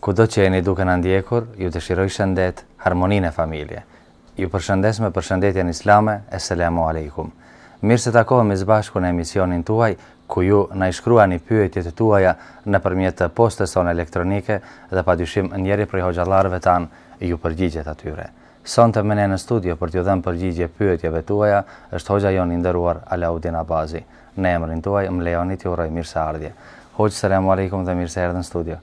Kudo që jeni duke na ndjekur, ju dëshiroj shëndet, harmoni në familje. Ju përshëndes me përshëndetjen islame, Esselamu Alejkum. Mirë se takohemi së bashku në emisionin tuaj, ku ju na i shkruani pyetjet e tuaja nëpërmjet postës sonë elektronike dhe padyshim njëri prej hoxhallarëve tanë ju përgjigjet atyre. Sonte me ne në studio për t'ju dhënë përgjigje pyetjeve tuaja është hoxha jonë i nderuar Alaudin Abazi. Në emrin tuaj më lejoni t'i uroj mirëseardhje. Hoxhë Selamu Alejkum dhe mirë se erdhe në studio.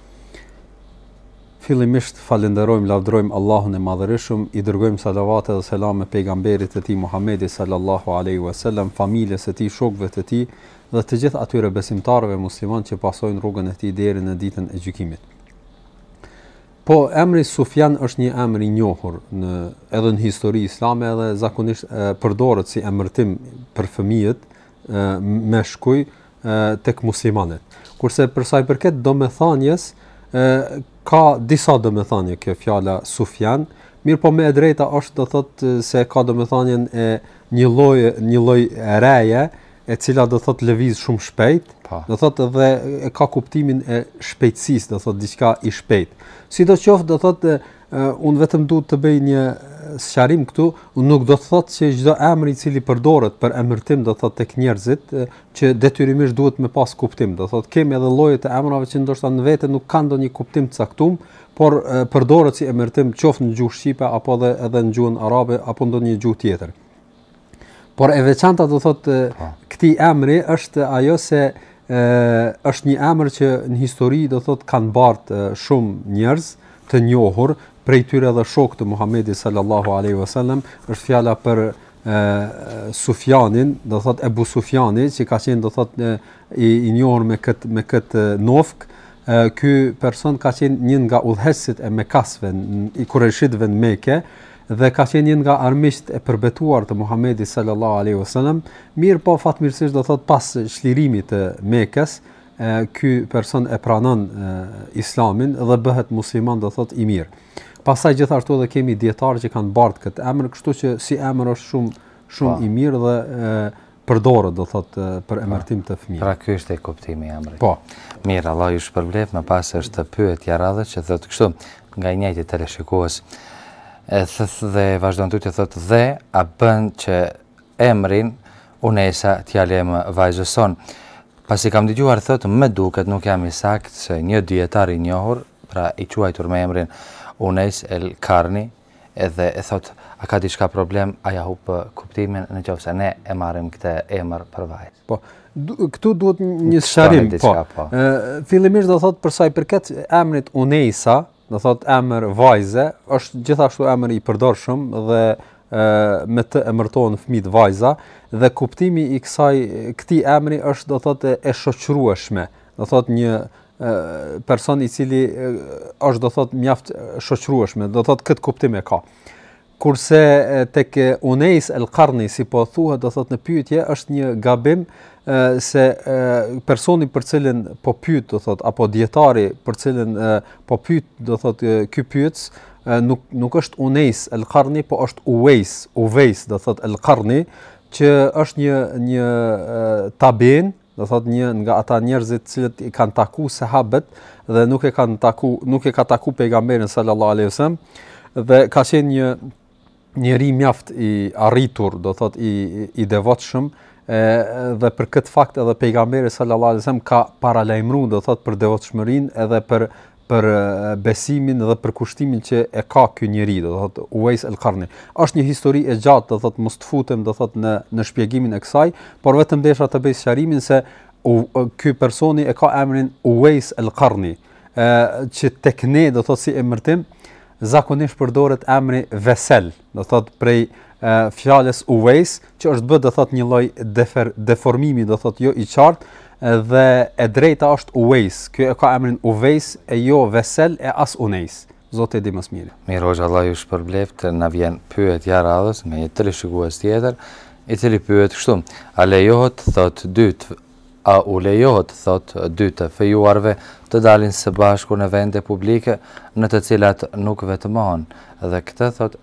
Fillimisht falënderojmë lavdërojmë Allahun e Madhërishëm, i dërgojmë salavate dhe selame pejgamberit të tij Muhamedi sallallahu alaihi wasallam, familjes së tij, shokëve të tij dhe të gjithë atyre besimtarëve muslimanë që pasojnë rrugën e tij deri në ditën e gjykimit. Po emri Sufjan është një emër i njohur në edhe në histori islame edhe zakonisht përdoret si emërtim për fëmijët meshkuj tek muslimanët. Kurse për sa i përket domethënies, ë ka disa domethënie kjo fjala Sufjan, mirëpo më e drejta është do thot se ka domethënien e një lloj një lloj reje e cila do thot lëviz shumë shpejt, pa. Po. do thot edhe e ka kuptimin e shpejtësisë, do thot diçka e shpejt. Sidoqoftë do thot Unë vetëm duhet të bëj një sqarim këtu, nuk do të thotë se çdo emër i cili përdoret për emërtim do të thotë tek njerëzit që detyrimisht duhet me pas kuptim, do thotë kemi edhe lloje të emrave që ndoshta në vete nuk kanë ndonjë kuptim të caktum, por përdoret si emërtim qoftë në gjuhë shqipe apo edhe edhe në gjuhën arabe apo ndonjë gjuhë tjetër. Por e veçanta do thot po. këtij emri është ajo se ë është një emër që në histori do thot kanë bart shumë njerëz të njohur prej tyre edhe shokë të Muhamedit sallallahu alaihi wasallam është fjala për e, Sufjanin, do thot Ebu Sufjani, që ka qenë do thot e, i, i njohur me kët me kët nofk, ky person ka qenë një nga udhëheqësit e Mekasve, i kurejshitëve në Mekë, dhe ka qenë një nga armiqtë e përbetuar të Muhamedit sallallahu alaihi wasallam, mirëpo fatmirësisht do thotë pas çlirimit të Mekës, ky person e pranon Islamin dhe bëhet musliman do thotë i mirë. Pastaj gjithashtu edhe kemi dijetarë që kanë bart këtë emër, kështu që si emër është shumë shumë po. i mirë dhe përdoret, do thot, për emërtim të fëmijëve. Pra ky është e kuptimi i emrit. Po. Mirë, Allah ju shpërbleftë, më pas është pyetja e radhës që thotë kështu, nga i njëjti teleshikues. E thotë dhe vazhdon tutje thotë dhe a bën që emrin Unejsa t'ia lëmë vajzës sonë. Pasi kam dëgjuar thotë më duket nuk jam i saktë se një dijetar i njohur, pra i quajtur me emrin Unes El Karni, Edhe e thotë, a ka diçka problem, a ja hup kuptimin në qoftë se ne e marrim këtë emër për vajzë. Po, këtu duhet një sqarim, po. po. Fillimisht do thotë për sa i përket emrit Unejsa, do thotë emër vajze, është gjithashtu emër i përdorshëm dhe me të emërtohen fëmijët vajza dhe kuptimi i kësaj këtij emri është do thotë e shoqërueshme, do thotë një person i cili është do thot mjaft shoqërueshme, do thot kët kuptim e ka. Kurse tek Unejs el Karni si po thuhet do thot në pyetje është një gabim se personi për cilin po pyet do thot apo dietari për cilin po pyet do thot ky pyetës nuk nuk është Unejs el Karni po është Uvejs, Uvejs do thot el Karni që është një një tabiin do thot një nga ata njerëzit të cilët i kanë taku sahabët dhe nuk e kanë taku nuk e ka taku pejgamberin sallallahu alaihi wasallam dhe ka qenë një njeri mjaft i arritur do thot i i devotshëm dhe për këtë fakt edhe pejgamberi sallallahu alaihi wasallam ka paralajmëruar do thot për devotshmërinë edhe për për besimin dhe përkushtimin që e ka ky njeri, do thot Uvejs el-Karni. Është një histori e gjatë, do thot mos të futem, do thot në në shpjegimin e kësaj, por vetëm desha të bëj sqarimin se ky personi e ka emrin Uvejs el-Karni, ë që tek ne do thot si emërtim zakonisht përdoret emri Vesel. do thot prej fjalës uvejs që është bë do thot një lloj defer deformimi do thot jo i qartë dhe e drejta është uvejs ky e ka emrin uvejs e jo vesel e as unejs zoti e di më së miri mirë hoxha allahu ju shpërbleft na vjen pyetja e radhës me një teleshikues tjetër i cili pyet kështu a lejohet thot dy t A u lejohet, thotë, dy të fejuarve të dalin së bashku në vende publike në të cilat nuk vetmohen dhe këtë, thotë,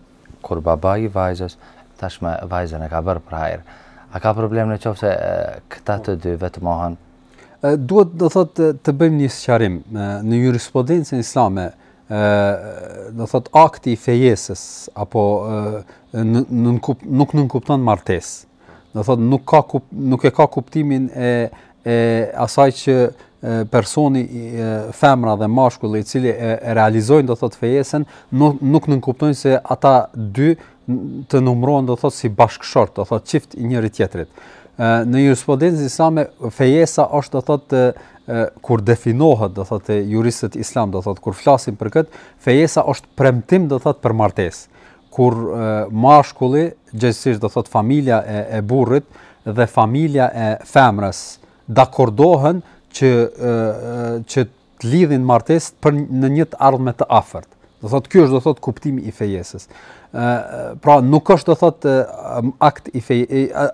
kur babai i vajzës, tashmë vajzën e ka bërë për hajër. A ka problem në qoftë se këta të dy vetmohen? Duhet, do thotë, të bëjmë një sqarim. Në jurisprudencën islame, do thotë, akti i fejesës apo nuk nënkupton martesë. Do thotë nuk ka kup, nuk e ka kuptimin e e asaj që personi femra dhe mashkulli i cili e, e realizojnë do thotë fejesën nuk nuk nënkuptojnë se ata dy të numërohen do thotë si bashkëshort, do thotë çift i njëri tjetrit. Në jurisprudencën islame fejesa është do thotë kur definohet do thotë juristët islam do thotë kur flasin për këtë, fejesa është premtim do thotë për martesë. kur mashkulli, gjegjësisht do thot familja e, e burrit dhe familja e femrës dakordohen që e, që të lidhin martesë për në një të ardhme të afërt. Do thot ky është do thot kuptimi i fejesës. ë pra nuk është do thot akt i fej,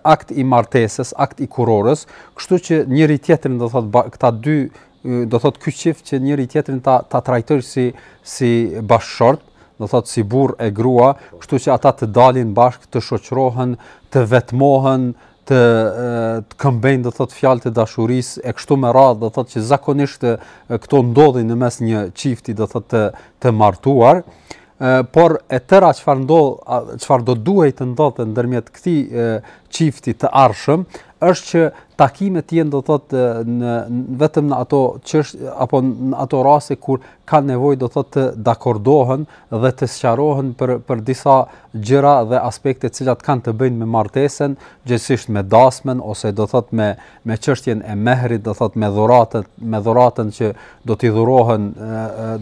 akt i martesës, akt i kurorës, kështu që njëri tjetrin do thot këta dy do thotë ky çift që njëri tjetrin ta ta trajtojë si si bashkëshort, do thotë si burrë e grua, kështu që ata të dalin bashkë, të shoqërohen, të vetmohen, të të këmbejnë do thotë fjalët e dashurisë e kështu me radhë, do thotë që zakonisht këto ndodhin në mes një çifti do thotë të të martuar. por e tëra çfarë ndodh, çfarë do duhej të ndodhte ndërmjet këtij çifti të ardhshëm, është që takimet të jenë do thotë në vetëm në ato çësht apo në ato raste kur kanë nevojë do thotë të dakordohen dhe të sqarohen për për disa gjëra dhe aspekte të cilat kanë të bëjnë me martesën, gjegjësisht me dasmën ose do thotë me me çështjen e mehrit, do thot me dhuratën, me dhuratën që do t'i dhurohen,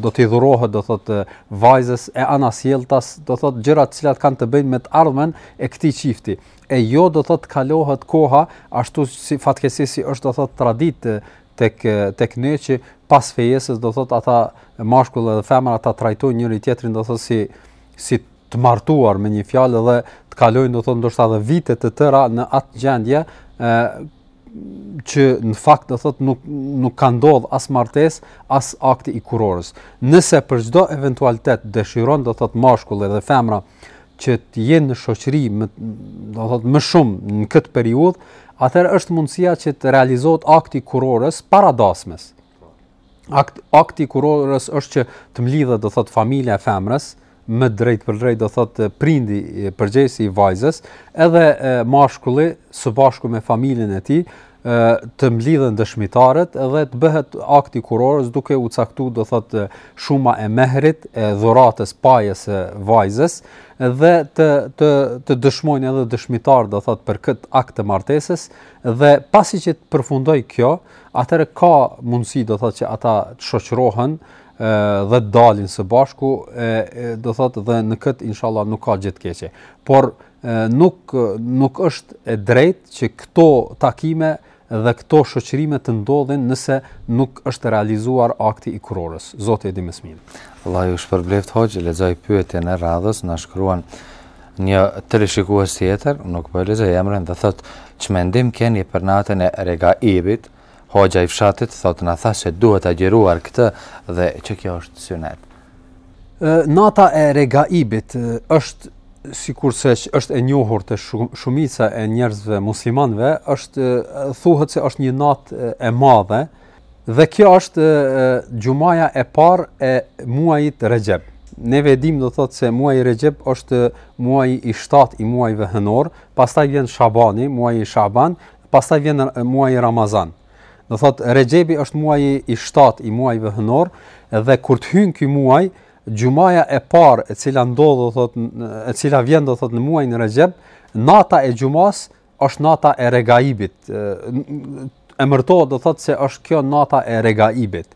do t'i dhurohet, do thot vajzës e anasjelltas, do thot gjëra të cilat kanë të bëjnë me të ardhmen e këtij çifti. E jo do thot të kalohet koha ashtu si fatkeqësisht është do thot traditë tek tek ne që pas fejesës do thot ata mashkulli dhe femra ta trajtojnë njëri tjetrin do thot si si të martuar me një fjalë dhe të kalojnë do thot ndoshta edhe vite të tëra në atë gjendje ë që në fakt do thotë nuk nuk ka ndodh as martesë as akti i kurorës. Nëse për çdo eventualitet dëshiron do thotë mashkulli dhe femra që të jenë në shoqëri më do thotë më shumë në këtë periudhë, atëherë është mundësia që të realizohet akti i kurorës para dasmës. Akt, akti i kurorës është që të mblidhet, do thot, familja e femrës, më drejt për drejt do thot prindi përgjegjësi i vajzës, edhe mashkulli së bashku me familjen e tij, të mblidhen dëshmitarët dhe të bëhet akti i kurorës duke u caktuar do thot shuma e mehrit e dhuratës pajës së vajzës dhe të të të dëshmojnë edhe dëshmitarë do thot për këtë akt të martesës dhe pasi që të përfundojë kjo atëherë ka mundësi do thotë që ata të shoqërohen dhe të dalin së bashku do thotë dhe në kët inshallah nuk ka gjë të keqe por nuk nuk është e drejtë që këto takime dhe këto shoqërime të ndodhin nëse nuk është realizuar akti i kurorës. Zoti e di më s'miri. Allahu ju shpërbleft hoxhë, lexoj pyetjen e radhës, na shkruan Një teleshikues tjetër, nuk po e lexoj emrin, dhe thotë, ç'mendim keni për natën e Regaibit? Hoxha i fshatit thotë na tha se duhet të agjëruar këtë dhe që kjo është synet. Nata e Regaibit është sikurse është e njohur te shumica e njerëzve muslimanëve, është thuhet se është një natë e madhe, Dhe kjo është xhumaja e parë e muajit Rexhep. Ne e dimë do thotë se muaji Rexhep është muaji i 7 i muajve hënor, pastaj vjen Shabani, muaji i Shaban, pastaj vjen muaji Ramazan. Do thotë Rexhepi është muaji i 7 i muajve hënor dhe kur të hyn ky muaj, xhumaja e parë e cila ndodh do thotë e cila vjen do thotë në muajin Rexhep, nata e xhumasë është nata e regaibit, emërtohet do thotë se është kjo nata e regaibit.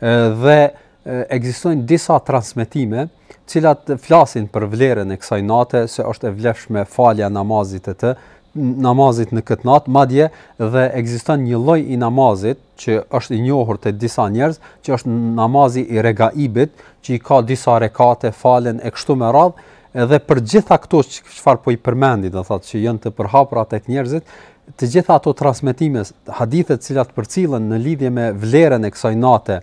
Dhe ekzistojnë disa transmetime, të cilat flasin për vlerën e kësaj nate, se është e vlefshme falja e namazit të të, namazit në këtë natë, madje dhe ekziston një lloj i namazit, që është i njohur te disa njerëz, që është namazi i regaibit, që i ka disa rekate falen e kështu me radhë, edhe për gjitha këto çfarë po i përmendi, do thotë që janë të përhapura tek njerëzit, të gjitha ato transmetime, hadithe të cilat përcillen në lidhje me vlerën e kësaj nate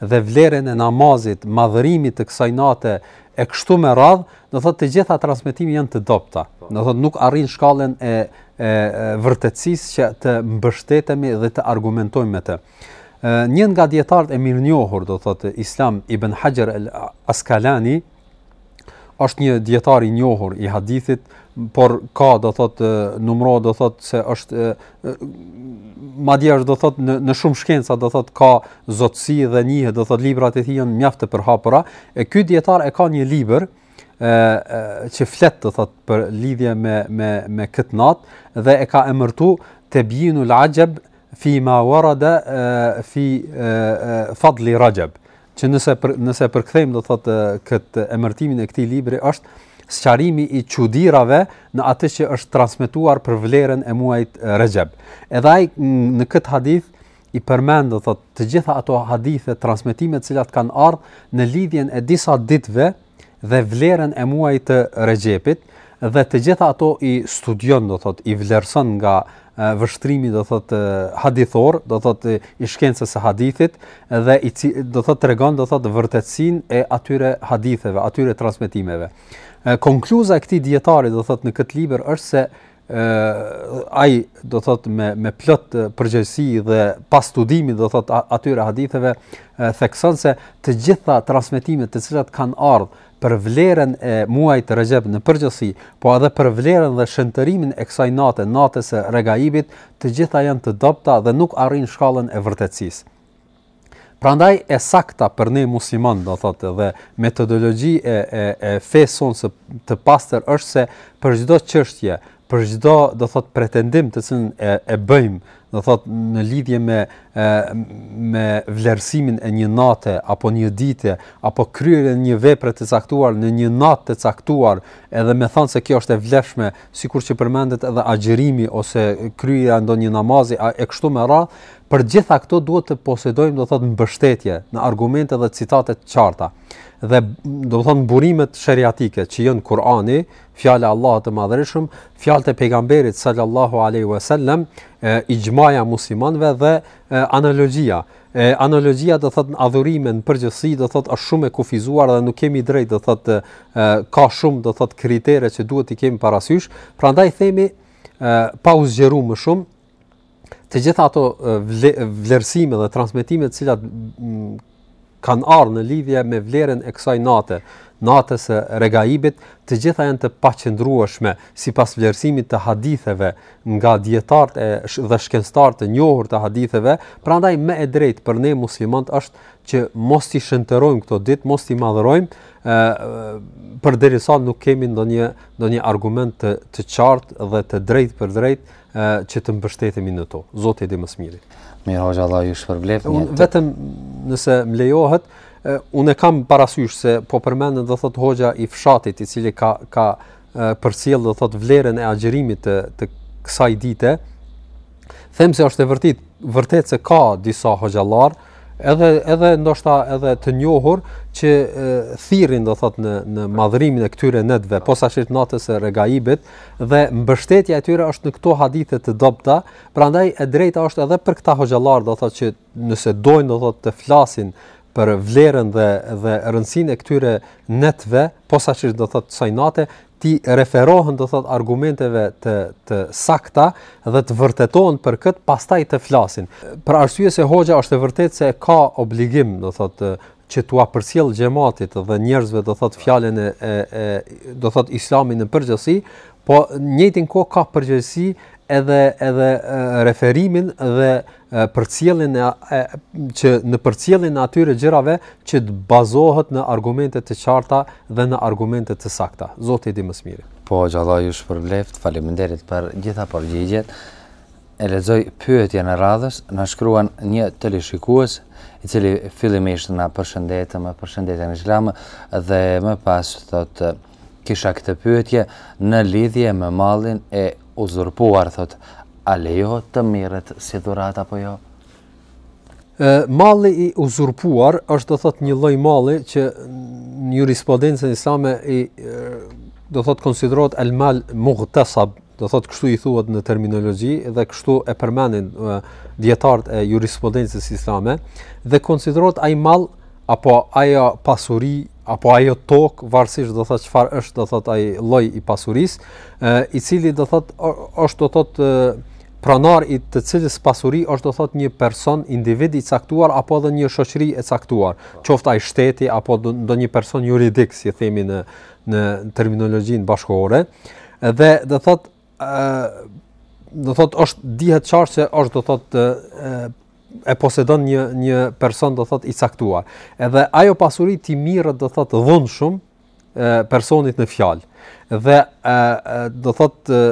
dhe vlerën e namazit, madhërimit të kësaj nate e kështu me radhë, do thotë të gjitha transmetimet janë të dobëta. Do thotë nuk arrijnë shkallën e e vërtetësisë që të mbështetemi dhe të argumentojmë me të. Ë një nga dijetarët e mirënjohur, do thotë Islam Ibn Haxher el-Askalani është një dijetar i njohur i hadithit, por ka do thotë numërohet do thotë se është madje është do thot në në shumë shkenca do thot ka zotësi dhe njihet do thot librat e tij janë mjaft të përhapura e ky dijetar e ka një libër ë që flet do thot për lidhje me me me këtë natë dhe e ka emërtu Tebjinul axheb fi ma warada fi fadli Raxheb që nëse për, nëse përkthejmë do thotë këtë emërtimin e këtij libri është sqarimi i çudirave në atë që është transmetuar për vlerën e muajit Rexheb. Edhe ai në këtë hadith i përmend do thotë të gjitha ato hadithe transmetime të cilat kanë ardhur në lidhjen e disa ditëve dhe vlerën e muajit të Rexhepit dhe të gjitha ato i studion do thot i vlerëson nga vështrimi do thot hadithor do thot i shkencës së hadithit dhe i do thot tregon do thot vërtetësinë e atyre haditheve atyre transmetimeve konkluzioni e këtij dijetari do thot në këtë libër është se ai do thot me me plot përgjegjësi dhe pas studimit do thot atyre haditheve thekson se të gjitha transmetimet të cilat kanë ardhur për vlerën e muajit të Rexhep në përgjithësi, po edhe për vlerën dhe shenjtërimin e kësaj nate, natës së Regaibit, të gjitha janë të dobta dhe nuk arrijnë shkallën e vërtetësisë. Prandaj e sakta për ne muslimanë do thotë dhe metodologji e e e fesë sonë së të pastër është se për çdo çështje, për çdo do thotë pretendim të cilin e e bëjmë, do thotë në lidhje me e me vlerësimin e një nate apo një dite apo kryerjen e një vepre të caktuar në një natë të caktuar, edhe me thanë se kjo është e vlefshme, sikur që përmendet edhe agjërimi ose kryerja e ndonjë namazi e kështu me radhë, Për gjitha këto duhet të posedojmë do thotë mbështetje në argumente dhe citate të qarta. Dhe do thotë burimet sheriatike që janë Kur'ani, fjala e Allahut të Madhërishëm, fjalët e pejgamberit sallallahu alaihi wasallam, ixhmaja e muslimanëve dhe analogjia. E, analogjia do thotë në adhurime në përgjithësi do thotë është shumë e kufizuar dhe nuk kemi drejtë do thotë ka shumë do thotë kritere që duhet t'i kemi parasysh. Prandaj themi pa u zgjeruar më shumë të gjitha ato vlerësime dhe transmetime të cilat kanë ardhur në lidhje me vlerën e kësaj nate, natës së Regaibit, të gjitha janë të paqëndrueshme sipas vlerësimit të haditheve nga dijetarët e dhe shkencëtarët e njohur të haditheve, prandaj më e drejtë për ne muslimanët është që mos t'i shenjtërojmë këto ditë, mos t'i madhërojmë, ë përderisa nuk kemi ndonjë ndonjë argument të të qartë dhe të drejtpërdrejtë që të mbështetemi në to. Zoti e di më së miri. Mirë, hoxha Allah ju shpërbleft. Unë vetëm nëse më lejohet, unë e kam parasysh se po përmendet do thot hoxha i fshatit i cili ka ka përcjell do thot vlerën e agjërimit të të kësaj dite. Them se është e vërtet, vërtet se ka disa hoxhallarë, edhe edhe ndoshta edhe të njohur që thirrin do thot në në madhrimin e këtyre netëve posaçërisht natës së regaibit dhe mbështetja e tyre është në këto hadithe të dobta prandaj e drejta është edhe për këta hoxhallarë do thot që nëse dojnë do thot të flasin për vlerën dhe dhe rëndësinë e këtyre netëve posaçërisht do thot kësaj nate t'i referohen do thot argumenteve të të sakta dhe të vërtetohen për kët pastaj të flasin. Për arsye se hoxha është e vërtetë se e ka obligim do thot që t'ua përcjell xhematit dhe njerëzve do thot fjalën e, e, e do thot islamin në përgjithësi, po në njëjtën kohë ka përgjegjësi edhe edhe referimin dhe përcjelljen e që në përcjelljen e atyre gjërave që të bazohet në argumente të qarta dhe në argumente të sakta. Zoti i di më së miri. Po, Allahu ju shpërbleftë. Faleminderit për gjitha përgjigjet. E lexoj pyetjen e radhës, na shkruan një teleshikues i cili fillimisht na përshëndet me përshëndetjen islame dhe më pas thotë kisha këtë pyetje në lidhje me mallin e uzurpuar thotë a lejohet të merret si dhuratë apo jo? Ë malli i uzurpuar është do thotë një lloj malli që në jurisprudencën islame do thotë konsiderohet al mal mughtasab, do thotë kështu i thuhet në terminologji dhe kështu e përmendin dietarët e jurisprudencës islame dhe konsiderohet ai mall apo ajo pasuri apo ajo tokë, varësisht do thotë çfarë është do thotë ai lloj i pasurisë, i cili do thotë është do thotë pronar i të cilës pasuri është do thotë një person, individ i caktuar apo edhe një shoqëri e caktuar, qoftë ai shteti apo ndonjë person juridik, si themi në në terminologjinë bashkëkohore. Dhe do thotë do thotë është dihet qartë se është do thotë e posedon një një person do thot i caktuar. Edhe ajo pasuri t'i merret do thot dhunshëm personit në fjalë. Dhe e, do thot e,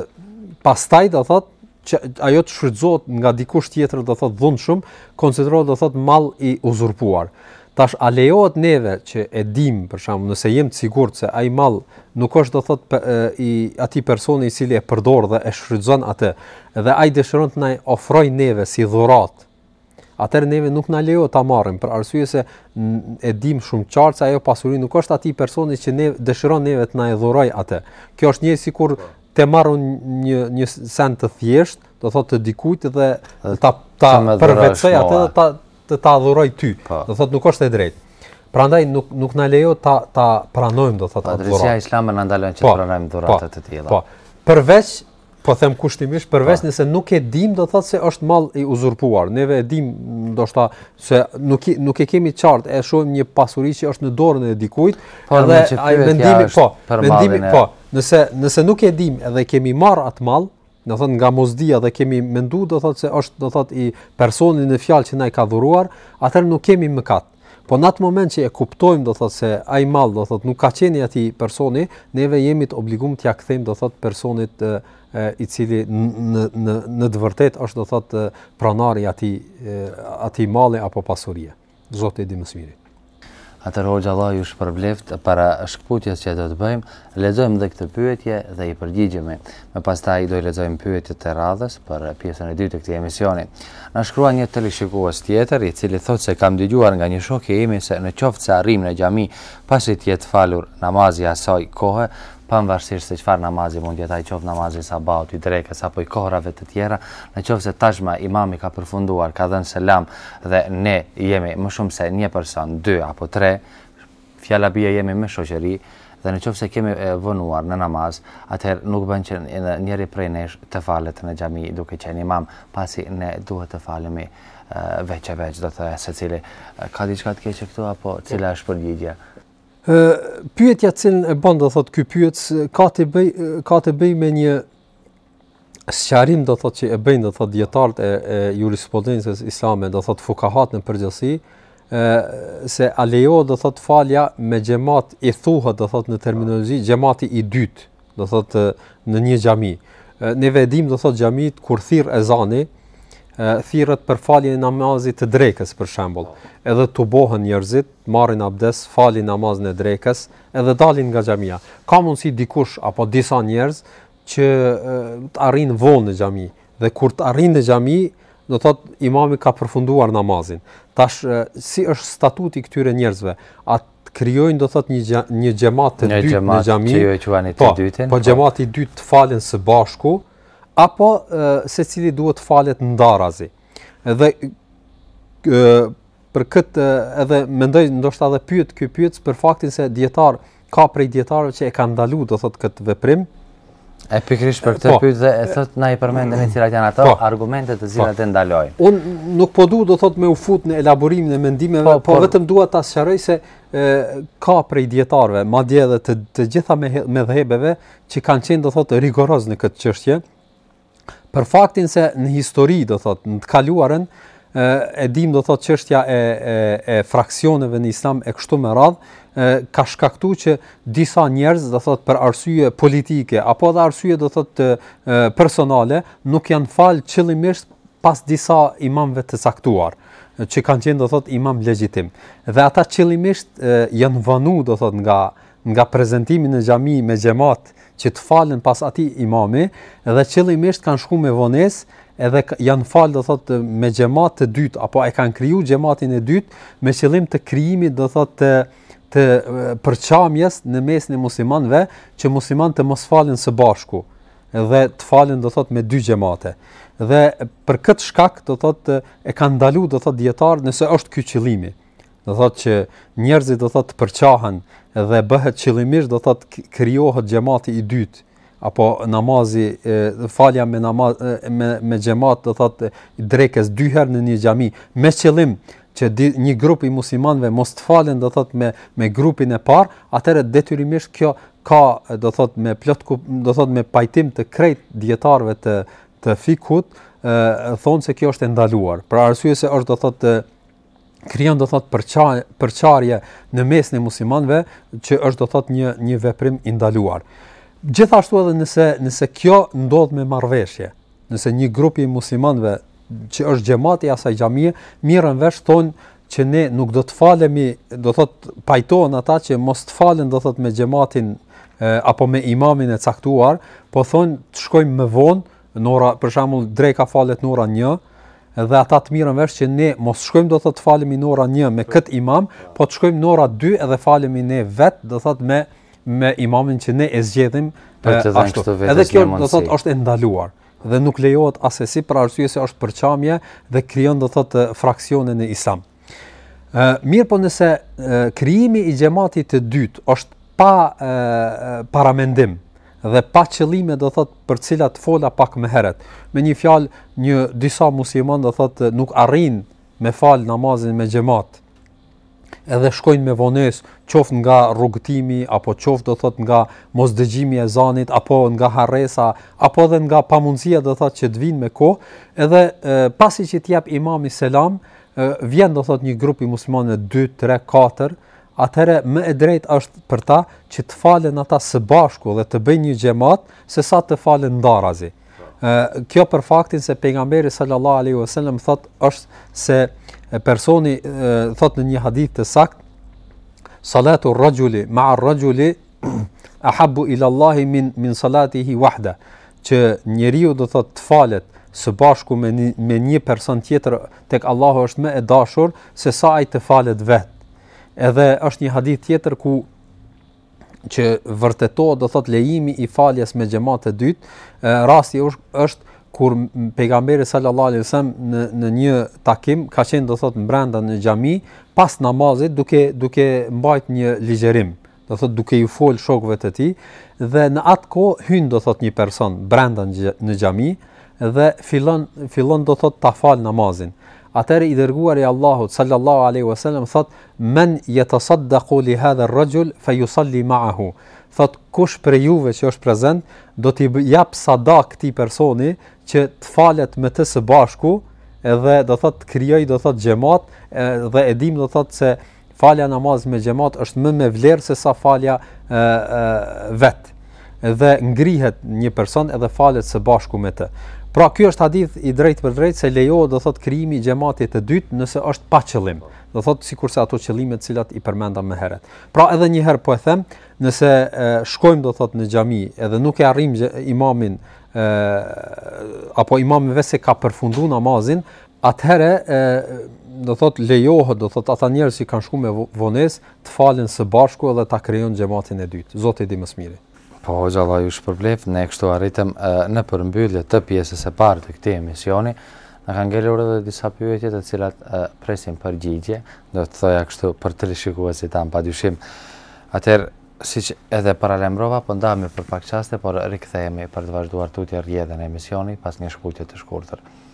pastaj do thot që ajo të shfrytëzohet nga dikush tjetër do thot dhunshëm, konsiderohet do thot mall i uzurpuar. Tash a lejohet neve që e dimë për shembull, nëse jemi të sigurt se ai mall nuk është do thot i atij personi i cili e përdor dhe e shfrytëzon atë dhe ai dëshiron të na ofrojë neve si dhuratë. Atëherë neve nuk na lejohet ta marrim për arsye se e dimë shumë qartë se ajo pasuri nuk është e atij personi që na dëshiron neve të na e dhurojë atë. Kjo është një sikur të marr unë një një send të thjeshtë, do thotë të dikujt dhe ta ta përvetësoj atë ta të ta dhuroj ty. Po. Do thotë nuk është e drejtë. Prandaj nuk nuk na lejohet ta ta pranojmë do thotë atë dhuratë. Drejtësia islame na ndalon që të po, pranojmë dhurata po, të tilla. Po. Përveç po them kushtimisht përveç nëse nuk e dim do thotë se është mall i uzurpuar. Neve e dim ndoshta se nuk i, nuk e kemi të qartë, e shohim një pasuri që është në dorën e dikujt, po, edhe ai mendimi po, mendimi po, nëse nëse nuk e dim edhe kemi marrë atë mall, do thotë nga mosdija dhe kemi mendu do thotë se është do thotë i personit në fjalë që na e ka dhuruar, atëherë nuk kemi mëkat. Po në atë moment që e kuptojmë do thotë se ai mall do thotë nuk ka qenë i atij personi, neve jemi të obliguar t'ia kthejmë do thotë personit e, e, i cili në në në të vërtetë është do thotë pronari i atij atij malli apo pasurie. Zoti e di më së miri. Atëherë hoxhë Allah ju shpërbleft para shkëputjes që do të bëjmë, lexojmë dhe këtë pyetje dhe i përgjigjemi. Më pastaj do i lexojmë pyetjet e radhës për pjesën e dytë të këtij emisioni. Na shkruan një teleshikues tjetër i cili thotë se kam dëgjuar nga një shok i imi se në qoftë se arrijmë në xhami pasi të jetë falur namazi asaj kohe, Pavarësisht se çfarë namazi mund të jetë ai qoftë namazi i sabahut, i drekës apo i kohrave të tjera, në qoftë se tashmë imami ka përfunduar, ka dhënë selam dhe ne jemi më shumë se një person, dy apo tre, fjala bie jemi me shoqëri, dhe në qoftë se kemi vonuar në namaz, atëherë nuk bën që njëri prej nesh të falet në xhami duke qenë imam, pasi ne duhet të falemi veç e veç, do të thotë secili ka diçka të keqe këtu apo cila është përgjigja? Ë pyetja të cilën e bën do thotë ky pyetës ka të bëj ka të bëj me një sqarim do thotë që e bëjnë do thotë dietarët e, e jurisprudencës islame do thotë fukahat në përgjithësi ë se a lejohet do thotë falja me xhamat i thuhet do thotë në terminologji xhamati i dytë do thotë në një xhami ne e dim do thotë xhamitë kur thirret ezani thirret për faljen e namazit të drekës për shembull edhe tubohen njerëzit të marrin abdes, falin namazin e drekës edhe dalin nga xhamia. Ka mundësi dikush apo disa njerëz që të arrijnë vonë në xhami dhe kur të arrijnë në xhami, do të thotë imami ka përfunduar namazin. Tash si është statusi i këtyre njerëzve? A të krijojnë do të thotë një një xhamat të dytë në xhami? Një xhamat që quani të po, dytin. Po, po xhamati i dytë të falen së bashku apo secili duhet të falet ndarazi. Dhe për këtë edhe mendoj ndoshta edhe pyet ky pyetës për faktin se dietar ka prej dietarëve që e kanë ndaluar do thotë këtë veprim. E pikërisht për këtë po, pyet dhe e thotë na i përmendën me cilat janë ato po, argumente të cilat po, e ndalojnë. Un nuk po du do thotë me u fut në elaborimin e mendimeve, po, po, po vetëm dua ta sqaroj se e, ka prej dietarëve, madje edhe të të gjitha medhhebeve që kanë qenë do thotë rigoroz në këtë çështje, për faktin se në histori do thotë në të kaluarën e dim do thotë çështja e e e fraksioneve në islam e kështu me radh ka shkaktu që disa njerëz do thotë për arsye politike apo edhe arsye do thotë personale nuk janë fal qëllimisht pas disa imamëve të caktuar që kanë qenë do thotë imam legjitim dhe ata qëllimisht janë vonu do thotë nga nga prezentimi në xhami me xhemat që të falen pas atij imami dhe qëllimisht kanë shku me vonesë edhe janë fal do thot me xhamat të dytë apo e kanë kriju xhamatin e dytë me qëllim të krijimit do thot të të përçarjes në mesin e muslimanëve që musliman të mos falen së bashku dhe të falen do thot me dy xhamate dhe për këtë shkak do thot e kanë ndalu do thot dijetarët nëse është ky qëllimi do thotë që njerëzit do thotë të përçahen dhe bëhet qëllimisht do thotë krijohet xhamati i dytë apo namazi e, falja me namaz me me xhamat do thotë drekës dy herë në një xhami me qëllim që di, një grup i muslimanëve mos të falen do thot me me grupin e parë, atëherë detyrimisht kjo ka do thot me plot do thot me pajtim të krejt dijetarëve të të fikhut, ë thonë se kjo është e ndaluar. Për arsye se është do thot të krijon do thot përçarje përçarje në mesin e muslimanëve që është do thot një një veprim i ndaluar. Gjithashtu edhe nëse nëse kjo ndodh me marrëveshje, nëse një grup i muslimanëve që është xhamati i asaj xhamie mirren vesh thonë që ne nuk do të falemi, do thot pajtohen ata që mos të falen do thot me xhamatin apo me imamin e caktuar, po thonë të shkojmë më vonë Në ora, për shembull, dreka falet në ora 1 dhe ata të mirren vesh që ne mos shkojmë do thotë të falemi në ora 1 me kët imam, po të shkojmë në ora 2 edhe falemi ne vet, do thotë me me imamin që ne e zgjedhim ashtu vetë. Edhe kjo do thotë është e ndaluar dhe nuk lejohet asesi për arsye se është përçarje dhe krijon do thotë fraksione në Islam. Mirëpo nëse krijimi i xhamatit të dytë është pa paramendim dhe pa qëllime do thot për cilat fola pak më herët. Me një fjalë, një disa musliman do thot nuk arrin me fal namazin me xhamat. Edhe shkojnë me vonesë, qoftë nga rrugëtimi apo qoftë do thot nga mosdëgjimi i ezanit apo nga harresa apo edhe nga pamundësia do thot që të vinë me kohë, edhe pasi që të jap imami selam, vjen do thot një grup i muslimanëve 2 3 4 atëherë më e drejtë është për ta që të falen ata së bashku dhe të bëjnë një xhamat se sa të falen ndarazi. Ë kjo për faktin se pejgamberi sallallahu alaihi wasallam thot është se personi thot në një hadith të saktë salatu rajuli ma'a rajuli ahabu ila Allahi min min salatihi wahda që njeriu do thotë të falet së bashku me një, me një person tjetër tek Allahu është më e dashur se sa ai të falet vet. Edhe është një hadith tjetër ku që vërtetohet do thotë lejimi i faljes me xhamat të dytë, rasti është kur pejgamberi sallallahu alajhi wasallam në në një takim ka qenë do thotë brenda në xhami pas namazit duke duke mbajt një ligjërim do thot duke ju fol shokëve të tij dhe në atë kohë hyn do thot një person brenda në xhami dhe fillon fillon do thot ta fal namazin atëri i dërguari i Allahut sallallahu alaihi wasallam thot men yatasaddaqu li hadha ar-rajul fa yusalli ma'ahu thot kush prej juve që është prezent do t'i jap sadaka këtij personi që të falet me të së bashku edhe do thot krijoj do thot xhamat dhe e dim do thot se falja e namazit me xhamat është më me vlerë se sa falja e vet. Dhe ngrihet një person edhe falet së bashku me të. Pra ky është hadith i drejtpërdrejtë se lejohet do thot krijimi i xhamatit të dytë nëse është pa qëllim. Do thot sikurse ato qëllime të cilat i përmenda më herët. Pra edhe një herë po e them, nëse e, shkojmë do thot në xhami edhe nuk e arrijmë imamin e, apo imami vetë se ka përfunduar namazin, Atëherë, do thot lejohet, do thot ata njerëz që kanë shkuar me vonesë, të falen së bashku edhe ta krijojnë xhamatin e dytë. Zoti i di më së miri. Po hoxha Allah ju shpërbleft, ne kështu arritëm në përmbyllje të pjesës e parë të këtij emisioni. Na kanë ngelur edhe disa pyetje të cilat presim përgjigje, do të thoja kështu për teleshikuesit tanë pa dyshim. Atëherë, siç edhe paralajmërova, po ndahemi për pak qaste, por rikthehemi për të vazhduar tutje rrjedhën e emisionit pas një shkëputje të shkurtër.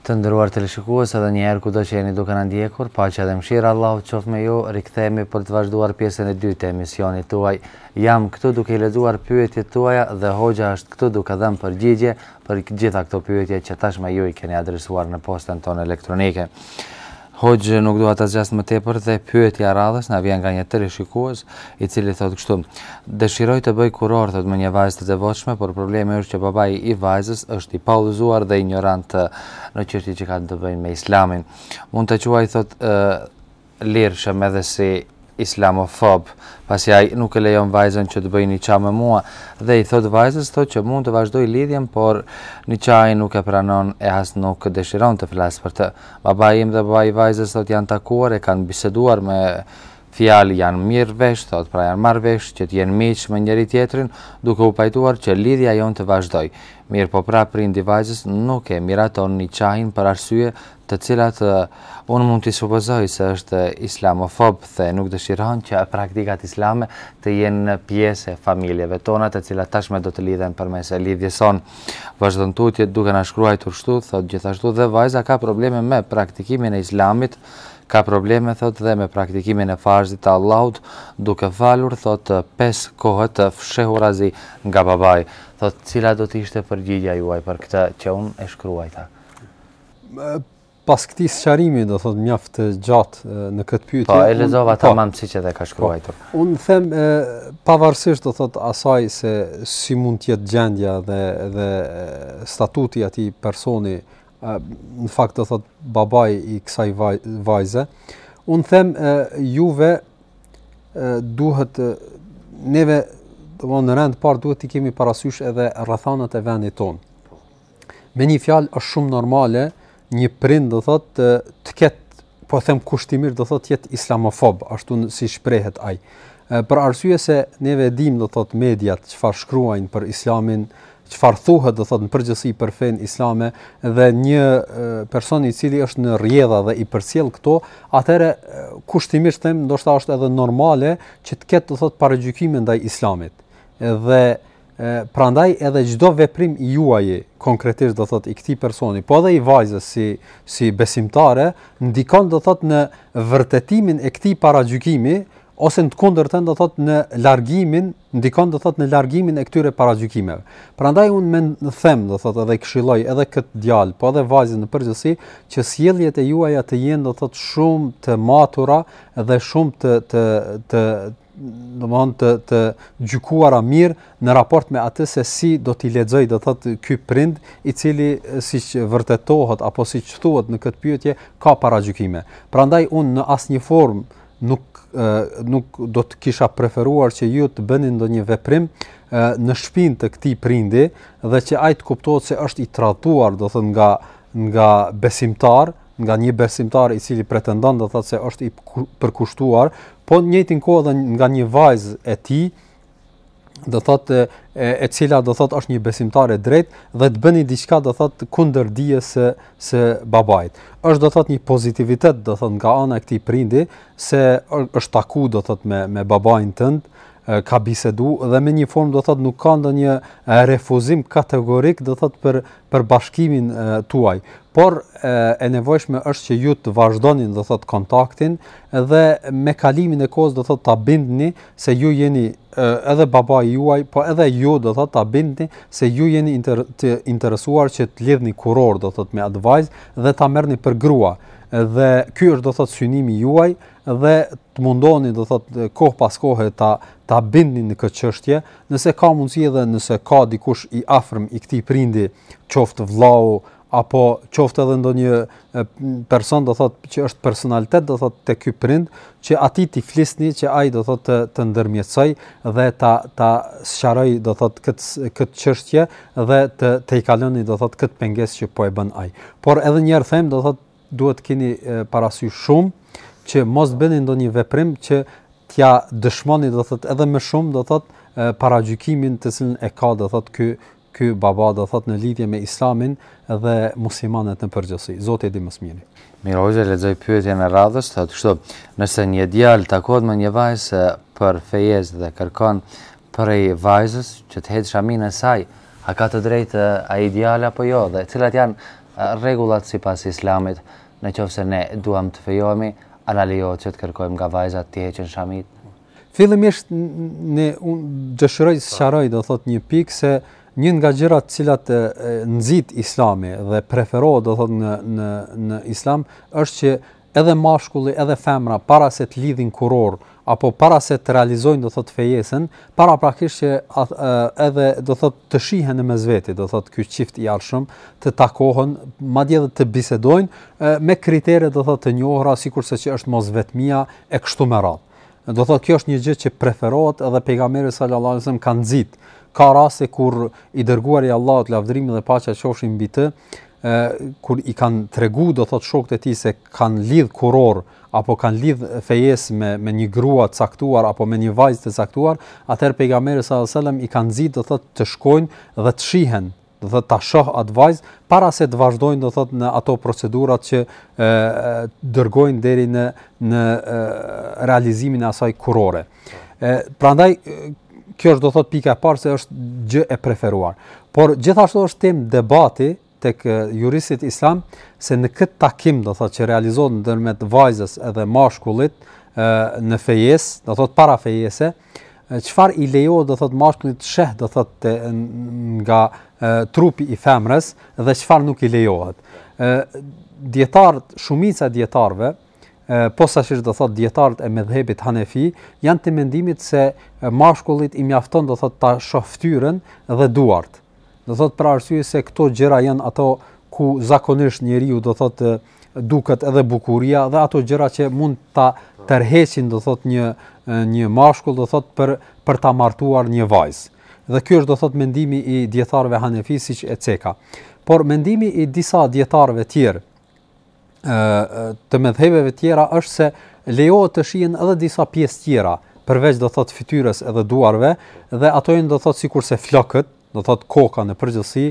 Të nderuar teleshikues edhe një herë kudo që jeni duke na ndjekur, paqja dhe mëshira e Allahut qoftë me ju, rikthehemi për të vazhduar pjesën e dytë të emisionit tuaj. Jam këtu duke i lexuar pyetjet tuaja dhe Hoxha është këtu duke dhënë përgjigje për gjitha këto pyetje që tashmë ju i keni adresuar në postën tonë elektronike. Hoxhë, nuk dua ta zgjas më tepër dhe pyetja e radhës na vjen nga një teleshikues, i cili thotë kështu, Dëshiroj të bëj kurorë thotë me një vajzë të devotshme, por problemi është që babai i vajzës është i paudhëzuar dhe injorant në çështje që kanë të bëjnë me Islamin. Mund ta quaj thotë lirshëm edhe si islamofob, pasi ai nuk e lejon vajzën që të bëjë niqah me mua dhe i thotë vajzës thotë që mund të vazhdojë lidhjen, por niqahin nuk e pranon e as nuk dëshiron të flasë për të. Babai im dhe babai i vajzës thotë janë takuar e kanë biseduar me fjalë janë mirë vesh thotë pra janë marrë vesh që të jenë miq me njëri tjetrin duke u pajtuar që lidhja jonë të vazhdojë. Mirëpo pra prindi i vajzës nuk e miraton niqahin për arsye të cilat unë mund t'i supozoj se është islamofob dhe nuk dëshiron që praktikat islame të jenë në pjesë e familjeve tona të cilat tashmë do të lidhen përmes lidhjes sonë. Vazhdon tutje duke na shkruajtur kështu, thot gjithashtu dhe vajza ka probleme me praktikimin e islamit, ka probleme thot dhe me praktikimin e farzit të Allahut duke falur thot pesë kohët fshehurazi nga babai. Thot cila do të ishte përgjigja juaj për këtë që unë e shkruajta. Pas këtij sqarimi, do thotë mjaft të gjatë në këtë pyetje. Po, e lexova po. tamam siç edhe ka shkruar. Po. Unë them e, pavarësisht do thotë asaj se si mund të jetë gjendja dhe dhe statuti i atij personi, e, në fakt do thotë babai i kësaj vajze, unë them e, juve e, duhet e, neve në rend të parë duhet të kemi parasysh edhe rrethanat e vendit tonë. Me një fjalë është shumë normale një prind do thotë të, të ketë po them kushtimisht do thotë jetë islamofob, ashtu si shprehet ai. Për arsye se neve dimë do thotë mediat çfarë shkruajnë për islamin, çfarë thuhet do thotë në përgjithësi për fenë islame dhe një person i cili është në rrjedha dhe i përcjell këto, atëherë kushtimisht them ndoshta është edhe normale që të ketë do thotë paragjykime ndaj islamit. Dhe E, prandaj edhe çdo veprim i juaji, konkretisht do thot i këtij personi, po edhe i vajzës si si besimtare, ndikon do thot në vërtetimin e këtij paragjykimi ose në të kundërtën do thot në largimin, ndikon do thot në largimin e këtyre paragjykimeve. Prandaj un them do thot edhe këshilloj edhe këtë djalë, po edhe vajzën në përgjithësi që sjelljet e juaja të jenë do thot shumë të matura dhe shumë të të të domethënë të gjykuara mirë në raport me atë se si do t'i lexojë, do thotë ky prind, i cili siç vërtetohet, apo siç thuhet në këtë pyetje, ka paragjykime. Prandaj unë në asnjë formë nuk, nuk do të kisha preferuar që ju të bëni ndonjë veprim në shpinë të këtij prindi dhe që ai të kuptohet se është i tradhtuar, do thotë nga, nga besimtar, nga një besimtar i cili pretendon do thotë se është i përkushtuar, po në njëjtën kohë edhe nga një vajzë e tij, do thotë e, e cila do thotë është një besimtare e drejtë dhe të bëni diçka do thotë kundër dijes së së babait. Është do thotë një pozitivitet do thotë nga ana e këtij prindi se është taku do thotë me me babain tënd, ka bisedu dhe me një formë do thotë nuk ka ndonjë refuzim kategorik do thotë për për bashkimin tuaj por e nevojshme është që ju të vazhdoni do thotë kontaktin dhe me kalimin e kohës do thotë ta bindni se ju jeni edhe babai juaj po edhe ju do thotë ta bindni se ju jeni inter, të interesuar që të lidhni kurorë do thotë me atë vajzë dhe ta merrni për grua dhe ky është do thotë synimi i juaj dhe të mundoni do thot koh pas kohe ta ta bindni në këtë çështje, nëse ka mundësi edhe nëse ka dikush i afërm i këtij prindi, qoftë vllau apo qoftë edhe ndonjë person do thot që është personalitet do thot te ky prind që atij t'i flisni që ai do thot të, të ndërmjetësoj dhe ta ta sqaroj do thot kët kët çështje dhe të tejkaloni do thot kët pengesë që po e bën ai. Por edhe një herë them do thot duhet të keni parasysh shumë që mos të bëni ndonjë veprim që t'ja dëshmoni do thot edhe më shumë do thot paragjykimin të cilin e ka do thot ky ky baba do thot në lidhje me islamin dhe muslimanët në përgjithësi zoti e di më së miri Mirë po lexoj pyetjen e radhës thot kështu nëse një djalë takohet me një vajzë për fejes dhe kërkon prej vajzës që të heqë shamin e saj a ka të drejtë ai djalë apo jo dhe cilat janë Rregullat sipas Islamit, në qoftë se ne duam të fejohemi, a na lejohet që të kërkojmë nga vajzat t'i heqin shamitë? Fillimisht dëshiroj të sqaroj, do thotë një pikë se një nga gjërat të cilat nxit Islami dhe preferohet do thotë në në në Islam është që Edhe mashkulli edhe femra para se të lidhin kurorë apo para se të realizojnë do thotë fejesën, paraprakisht që edhe do thotë të shihen në mes veti, do thotë ky çift i ardhshëm, të takohen, madje edhe të bisedojnë me kritere do thotë të njohura sikurse që është mos vetmia e kështu me radhë. Do thotë kjo është një gjë që preferohet edhe pejgamberi sallallahu alajhi wasallam ka nxit. Ka raste kur i dërguari i Allahut lavdërimi dhe paqja qofshin mbi të, ë kur i kanë tregu do thotë shokët e tij se kanë lidh kuror apo kanë lidh fejes me me një grua të caktuar apo me një vajzë të caktuar, atëherë pejgamberi sallallahu alajhi wasallam i kanë nxit do thotë të shkojnë dhe të shihen do thot ta shoh atë vajzë para se të vazhdojnë do thot në ato procedurat që ë dërgojnë deri në në e, realizimin e asaj kurore. Ë prandaj kjo është do thot pika e parë se është gjë e preferuar. Por gjithashtu është temë debati tek juristët islam se në këtë takim do thotë që realizohet ndërmjet vajzës edhe mashkullit në fejes, do thotë para fejese, çfarë i lejohet do thot mashkullit të sheh do thot te, nga e, trupi i femrës dhe çfarë nuk i lejohet. ë dietar shumica e dijetarëve posaçërisht do thot dijetarët e medhhebit Hanefi janë të mendimit se mashkullit i mjafton do thot ta shoh fytyrën dhe duart. Do thot për arsye se këto gjëra janë ato ku zakonisht njeriu do thotë duket edhe bukuria dhe ato gjëra që mund ta tërheqin do thot një një mashkull do thot për për ta martuar një vajzë. Dhe ky është do thot mendimi i dijetarëve Hanefi siç e ceka. Por mendimi i disa dijetarëve tjerë ë të medhhebeve tjera është se lejohet të shihen edhe disa pjesë tjera përveç do thot fytyrës edhe duarve dhe ato janë do thot sikurse flokët do thotë koka në përgjithësi,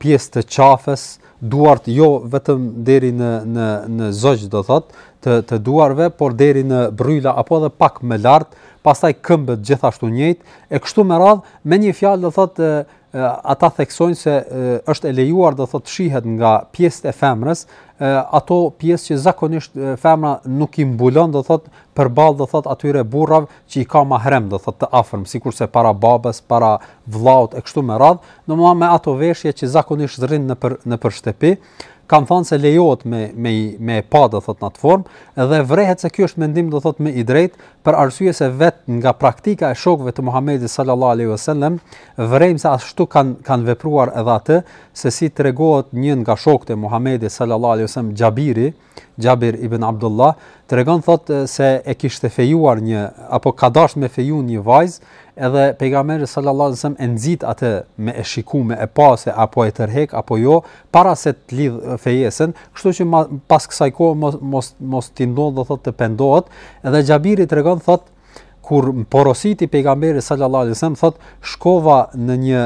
pjesë të qafës, duart jo vetëm deri në në në zogj do thotë të të duarve, por deri në bryla apo edhe pak më lart, pastaj këmbët gjithashtu njëjtë, e kështu me radh, me një fjalë do thotë ata theksojnë se është e lejuar do thotë shihet nga pjesët e femrës, ato pjesë që zakonisht femra nuk i mbulon do thotë përballë do thot atyre burrav që i ka mahrem do thot të afërm sikurse para babës, para vëllaut e kështu me radh, domethënë me ato veshje që zakonisht rrin nëpër nëpër shtëpi, kanë thënë se lejohet me me me pa do thot në atë formë dhe vërehet se ky është mendim do thot më i drejt për arsye se vet nga praktika e shokëve të Muhamedit sallallahu alaihi wasallam vërejmë se ashtu kanë kanë vepruar edhe atë se si tregon një nga shokët e Muhamedit sallallahu alaihi wasallam Xhabiri Xhabir ibn Abdullah tregon thot se e kishte fejuar një apo ka dash me feju një vajz, edhe pejgamberi sallallahu alajhi wasallam e nxit atë me e shikuar me e pa se a po e tërhek apo jo, para se të lidh fejesën, kështu që ma, pas kësaj kohë mos mos mos t'i ndodh do thot të pendohet, edhe Xhabiri tregon thot kur porositi pejgamberi sallallahu alajhi wasallam thot shkova në një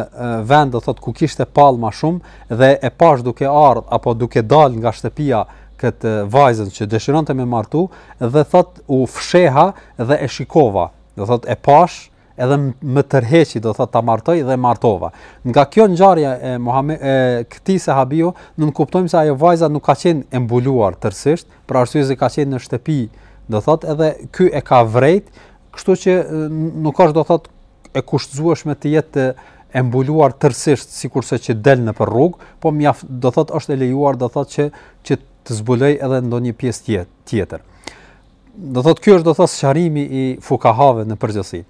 vend do thot ku kishte palma shumë dhe e pash duke ardh apo duke dal nga shtëpia këtë vajzën që dëshironte me martu dhe thot u fsheha dhe e shikova do thot e pash edhe më tërheqi do thot ta martoj dhe martova. Nga kjo ngjarje e Muhamedit e këtij sahabiu, nënkuptojmë se ajo vajza nuk ka qenë e mbuluar tërësisht, për arsye se ka qenë në shtëpi, do thot edhe ky e ka vrejt, kështu që nuk është do thot e kushtëzueshme të jetë e mbuluar tërësisht sikurse që del nëpër rrugë, po mjaft do thot është e lejuar do thot që që të zbuloj edhe ndonjë pjesë tjetër. Do thot ky është do thot sqarimi i fukahave në përgjithësi.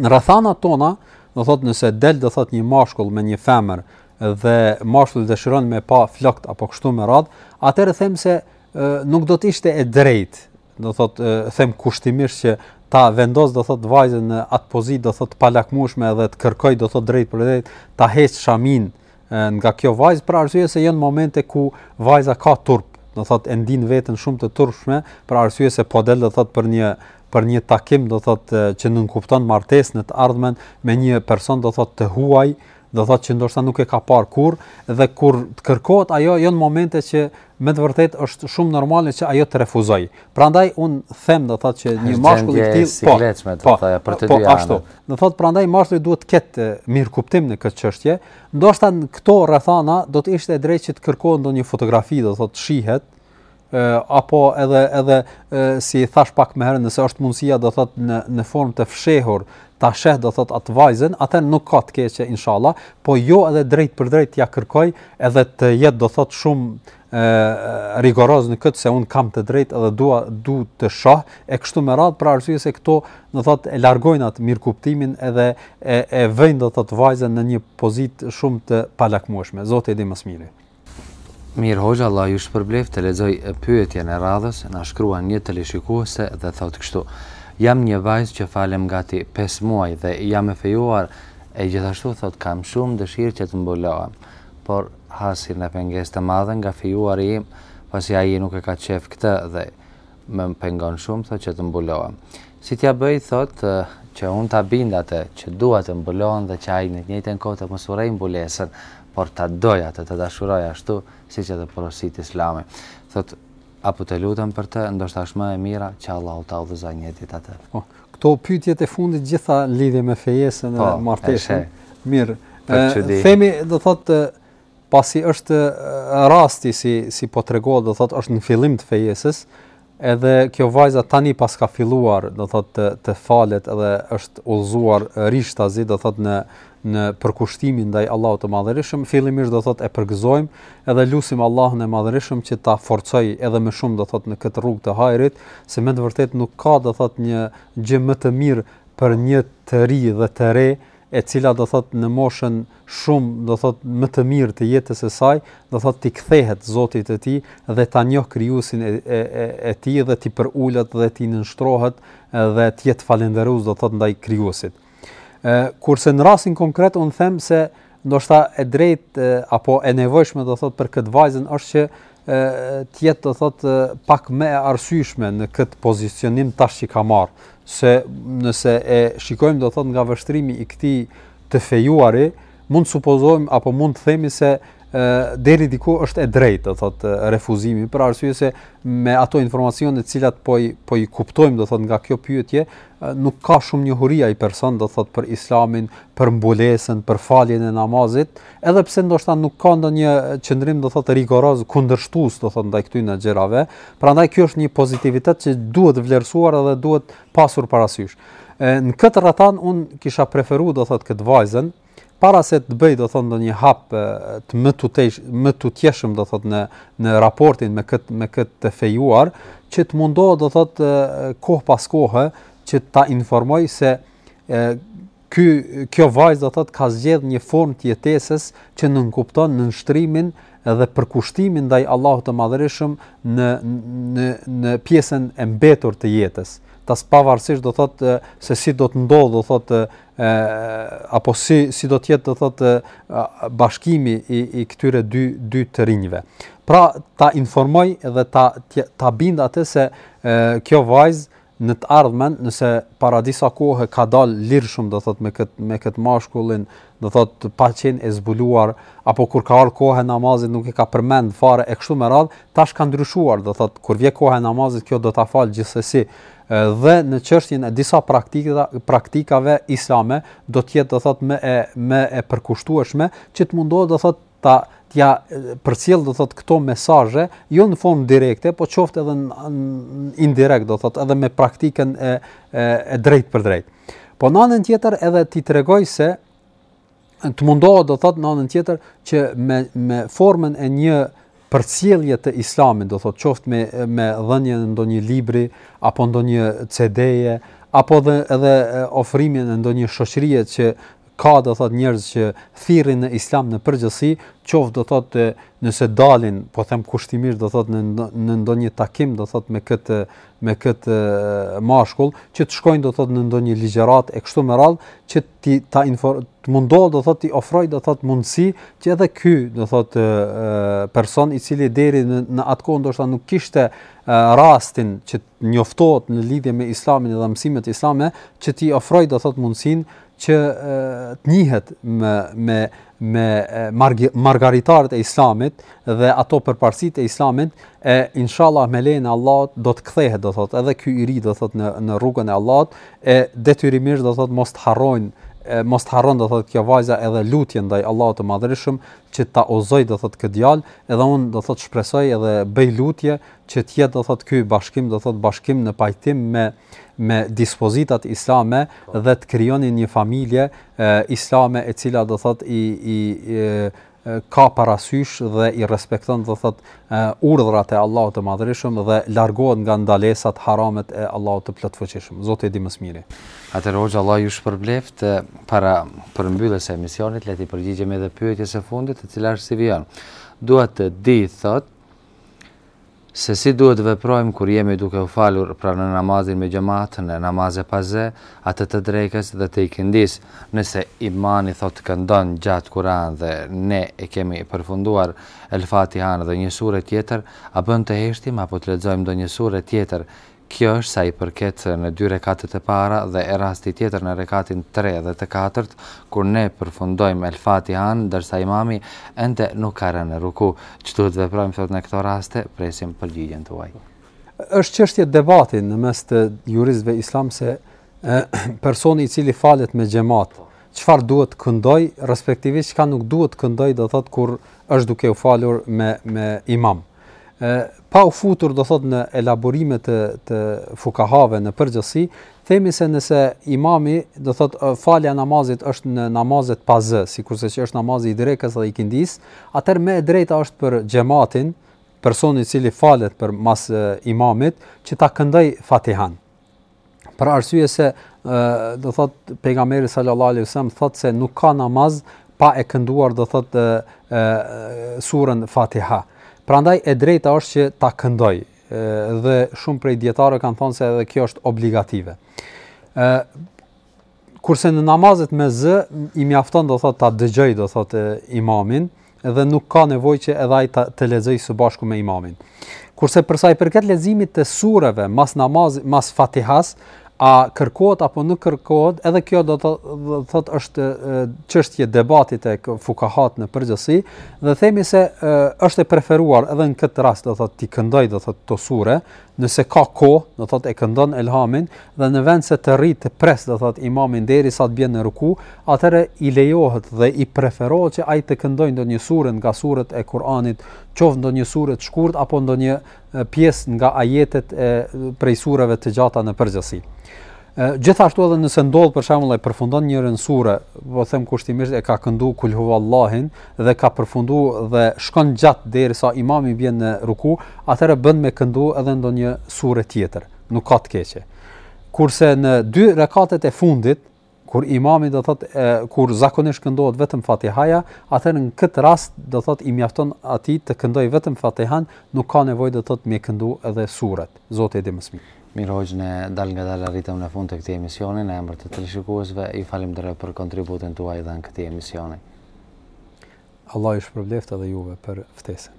Në rrethanat tona, do thot nëse del do thot një mashkull me një femër dhe mashkulli dëshiron me pa flokt apo kështu me radh, atëherë them se nuk do të ishte e drejtë, do thot them kushtimisht që ta vendos do thot vajzën në atë pozitë do thot të palakmushme edhe të kërkoj do thot drejt për drejt ta heq shamin nga kjo vajzë për arsye se janë momente ku vajza ka turp, do thot e ndin veten shumë të turpshme për arsye se po del do thot për një për një takim do thot që nënkupton martesën në të ardhmen me një person do thot të huaj, do thotë që ndoshta nuk e ka parë kurrë dhe kur të kërkohet ajo janë momente që me të vërtetë është shumë normale që ajo të refuzojë. Prandaj un them do thotë që një mashkull i tillë po, po, po, për të po, dy ashtu. Do thotë prandaj mashkulli duhet të ketë mirëkuptim në këtë çështje. Ndoshta në këto rrethana do të ishte e drejtë që të kërkohet ndonjë fotografi do thotë shihet apo edhe edhe si thash pak më herët nëse është mundësia do thot në në formë të fshehur ta sheh do thot atë vajzën atëherë nuk ka të keqe inshallah po jo edhe drejt për drejt ta kërkoj edhe të jetë do thot shumë ë rigoroz në këtë se un kam të drejtë edhe dua du të shoh e kështu me radh për arsye se këto do thot e largojnë atë mirëkuptimin edhe e e vëjnë do thot vajzën në një pozitë shumë të palakmueshme zoti e di më së miri Mirë hoxha Allah ju shpërbleftë të lexoj pyetjen e radhës na shkruan një teleshikuese dhe thotë kështu jam një vajzë që falem gati pesë muaj dhe jam e fejuar e gjithashtu thotë kam shumë dëshirë që të mbulohem por hasi në pengesë të madhe nga fejuari im pasi ai nuk e ka qef këtë dhe Më pengon shumë thotë që të mbulohem. Si t'ja bëj thotë që unë ta bind atë që dua të mbulohem dhe që ai në të njëjtën kohë të mos urrejë mbulesën, por ta doj atë, ta dashuroj ashtu siç edhe porosit Islami. Thotë apo të lutem për të, ndoshta është më e mira që Allahu ta udhëzojë një ditë atë. Po, këto pyetjet e fundit gjitha lidhen me fejesën dhe po, martesën. Mirë. Themi do thotë pasi është rasti si si po tregohet do thotë është në fillim të fejesës edhe kjo vajza tani paska filluar do thotë të, të falet edhe është udhëzuar rishtazi do thotë në në përkushtimin ndaj Allahut të Madhërishëm fillimisht do thotë e përgëzojmë edhe lusim Allahun e Madhërishëm që ta forcojë edhe më shumë do thotë në këtë rrugë të hajrit se me të vërtetë nuk ka do thotë një gjë më të mirë për një të ri dhe të re e cila do thot në moshën shum do thot më të mirë të jetës së saj do thot t'i kthehet Zotit të tij dhe ta njoh krijuesin e e e, e tij dhe t'i përulet dhe t'i nënshtrohet dhe të jetë falënderues do thot ndaj krijuesit. Ë kurse në rastin konkret un them se ndoshta e drejt apo e nevojshme do thot për këtë vajzën është që të jetë do thot pak më e arsyeshme në këtë pozicionim tash që ka marr se nëse e shikojmë do thot nga vështrimi i këtij të fejuari mund të supozojmë apo mund të themi se deri diku është e drejtë do thot refuzimi për arsye se me ato informacione të cilat po i po i kuptojmë do thot nga kjo pyetje nuk ka shumë njohuri ai person do thot për islamin për mbulesën për faljen e namazit Edhe pse ndoshta nuk ka ndonjë qëndrim do thotë rigoroz kundërshtues do thotë ndaj këtyre gjërave, prandaj ky është një pozitivitet që duhet vlerësuar dhe duhet pasur parasysh. E, në këtë rast un kisha preferuar do thotë këtë vajzën para se të bëj do thotë ndonjë hap të më tutje më tutjeshëm do thotë në në raportin me këtë me këtë të fejuar që të mundohet do thotë kohë pas kohe që ta informoj se e, Ky, kjo vajzë do thotë ka zgjedh një formë të jetesës që nënkupton nënshtrimin dhe përkushtimin ndaj Allahut të Madhërishëm në në në pjesën e mbetur të jetës. Tash pavarësisht do thotë se si do të ndodhë do thotë ë apo si si do të jetë do thotë bashkimi i i këtyre dy dy të rinjve. Pra ta informoj dhe ta ta bind atë se e, kjo vajzë në të ardhmen nëse para disa kohë ka dal lirshëm do thot me kët me kët mashkullin do thot pa qen e zbuluar apo kur ka ardhur koha e namazit nuk e ka përmend fare e kështu me radh tash ka ndryshuar do thot kur vjen koha e namazit kjo do ta fal gjithsesi dhe në çështjen e disa praktikave praktikave islame do të jetë do thot më e më e përkushtueshme që të mundohet do thot ta t'ja përcjell do thot këto mesazhe jo në formë direkte, po qoftë edhe në indirekt do thot edhe me praktikën e e, e drejtpërdrejtë. Po në anën tjetër edhe t'i tregoj se të mundohet do thot në anën tjetër që me me formën e një përcjellje të islamit, do thot qoftë me me dhënien e ndonjë libri apo ndonjë CD-je apo dhe edhe ofrimin e ndonjë shoqërie që ka do thot njerëz që thirrin në islam në përgjithësi, qoftë do thot nëse dalin, po them kushtimisht do thot në në ndonjë takim do thot me këtë me këtë mashkull që të shkojnë do thot në ndonjë ligjërat e kështu me radh që t'i ta inform të mundohet do thot t'i ofroj do thot mundësi që edhe ky do thot person i cili deri në, në atë kohë ndoshta nuk kishte rastin që njoftohet në lidhje me Islamin dhe mësimet islame që t'i ofroj do thot mundsinë që të njihet me me me margaritarët e islamit dhe ato përparësit e islamit e inshallah me lejen e Allahut do të kthehet do thot edhe ky i ri do thot në në rrugën e Allahut e detyrimisht do thot mos të harrojnë e mos të harron do thotë kjo vajza edhe lutjen ndaj Allahut të Madhërishëm që ta udhëzoj do thotë këtë djalë, edhe unë do thotë shpresoj edhe bëj lutje që të jetë do thotë ky bashkim do thotë bashkim në pajtim me me dispozitat islame po. dhe të krijonin një familje e, islame e cila do thotë i i e, ka parasysh dhe i respekton do thot urdhrat e Allahut të Madhërisëm dhe largohet nga ndalesat haramet e Allahut të Plotfuqishëm. Zoti e di më së miri. Atëherë hoxha Allahu ju shpërbleftë para përmbylljes së emisionit, le të përgjigjemi edhe pyetjes së fundit, e cila është si vijon. Dua të di thot Se si duhet të veprojmë kur jemi duke u falur pra në namazin me xhemat, në namaze pa zë, atë të drekës dhe të ikindisë. Nëse imami thotë këndon gjatë Kuran dhe ne e kemi përfunduar El-Fatihanë dhe një sure tjetër, a bën të heshtim apo të lexojmë ndonjë sure tjetër? Kjo është sa i përket në dy rekatet e para edhe rasti tjetër në rekatin tre dhe të katërt, kur ne përfundojmë El Fatihanë, ndërsa imami ende nuk ka rënë në ruku. Ç'duhet të veprojmë thotë në këto raste? Presim përgjigjen tuaj. Është çështje debati në mes të juristëve islam se personi i cili falet me xhemat, çfarë duhet të këndoj, respektivisht çka nuk duhet të këndoj, do thotë kur është duke u falur me me imam. e pa u futur do thot në elaborime të të fukahave në përgjithësi, themi se nëse imami do thot falja e namazit është në namazet pa zë, sikurse që është namazi i drekës dhe ikindisë, atëherë më e drejta është për xhematin, personin i cili falet për mas imamit, që ta këndoj Fatihan. për arsye se do thot pejgamberi sallallahu alaihi wasallam thot se nuk ka namaz pa e kënduar do thot surën Fatiha. Prandaj e drejta është që ta këndoj dhe shumë prej dijetarëve kanë thënë se edhe kjo është obligative. Ë Kurse në namazet me zë i mjafton do thotë ta dëgjoj do thotë imamin dhe nuk ka nevojë që edhe ai të lexojë së bashku me imamin. Kurse për sa i përket leximit të sureve mas namazit, mas Fatihas, a kërkohet apo nuk kërkohet, edhe kjo do të thotë është çështje debati tek fukahat në përgjithësi dhe themi se është e preferuar edhe në këtë rast do thotë t'i këndoj do thotë këto sure, nëse ka kohë, do thot e këndon elhamin dhe në vend se të rri të pres, do thot imamin derisa të bjen në ruku, atëherë i lejohet dhe i preferohet që ai të këndojë ndonjë sure nga suret e Kuranit, qoftë ndonjë sure të shkurt apo ndonjë pjesë nga ajetet e prej sureve të gjata në përgjithësi. Gjithashtu edhe nëse ndodh për shembull e përfundon një sure, po them kushtimisht e ka këndu kul huvallahin dhe ka përfundu dhe shkon gjatë derisa imami bie në ruku, atëherë bën me këndu edhe ndonjë sure tjetër. Nuk ka të keqe. Kurse në dy rekatet e fundit, kur imami do thot e, kur zakonisht këndohet vetëm Fatihaja, atëherë në këtë rast do thot i mjafton atij të këndojë vetëm Fatihan, nuk ka nevojë do thot me këndu edhe surat. Zoti e di më së miri. Mirë Hoxhë, ne dalë ngadalë arritëm në fund të këtij emisioni, në emër të teleshikuesve, ju falemnderoj për kontributin tuaj dhanë këtij emisioni. Allahu ju shpërbleftë edhe juve për ftesën.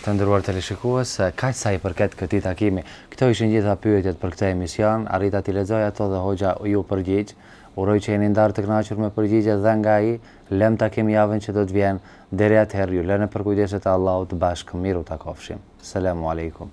Të nderuar teleshikues, kaq sa i përket këtij takimi, këto ishin gjitha pyetjet për këtë emision, arrita t'i lexoj ato dhe Hoxha ju përgjigj. Uroj që jeni ndarë të kënaqur me përgjigjet dhe nga ai, lëmë takim javën që do të vjen, deri atëherë ju lë në përkujdesje të Allahut, bashkë mirë u takofshim. Selamu Alejkum.